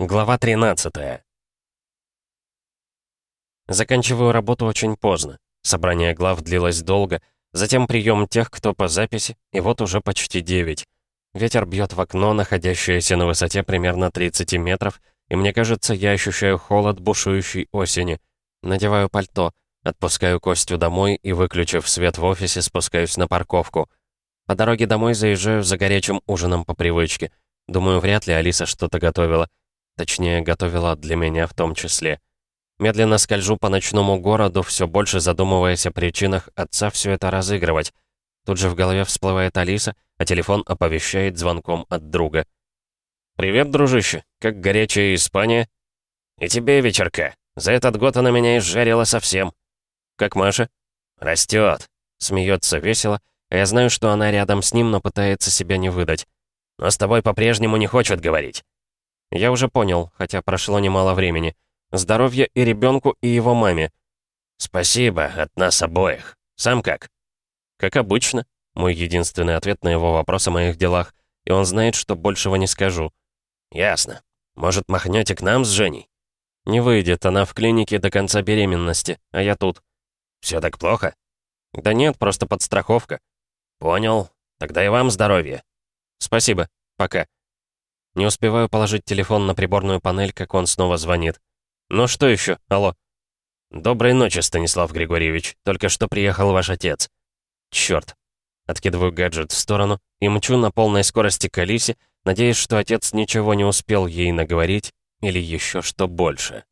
Глава 13 Заканчиваю работу очень поздно. Собрание глав длилось долго, затем прием тех, кто по записи, и вот уже почти 9. Ветер бьет в окно, находящееся на высоте примерно 30 метров, и мне кажется, я ощущаю холод бушующей осени. Надеваю пальто, отпускаю Костю домой и, выключив свет в офисе, спускаюсь на парковку. По дороге домой заезжаю за горячим ужином по привычке. Думаю, вряд ли Алиса что-то готовила. Точнее, готовила для меня в том числе. Медленно скольжу по ночному городу, все больше задумываясь о причинах отца все это разыгрывать. Тут же в голове всплывает Алиса, а телефон оповещает звонком от друга. «Привет, дружище. Как горячая Испания?» «И тебе вечерка. За этот год она меня изжарила совсем». «Как Маша?» «Растет». Смеется весело, а я знаю, что она рядом с ним, но пытается себя не выдать. «Но с тобой по-прежнему не хочет говорить». Я уже понял, хотя прошло немало времени. Здоровье и ребенку, и его маме. Спасибо от нас обоих. Сам как? Как обычно. Мой единственный ответ на его вопрос о моих делах. И он знает, что большего не скажу. Ясно. Может, махнете к нам с Женей? Не выйдет, она в клинике до конца беременности, а я тут. Все так плохо? Да нет, просто подстраховка. Понял. Тогда и вам здоровья. Спасибо. Пока. Не успеваю положить телефон на приборную панель, как он снова звонит. «Ну что еще? Алло?» «Доброй ночи, Станислав Григорьевич. Только что приехал ваш отец». «Чёрт». Откидываю гаджет в сторону и мчу на полной скорости к Алисе, надеясь, что отец ничего не успел ей наговорить или еще что больше.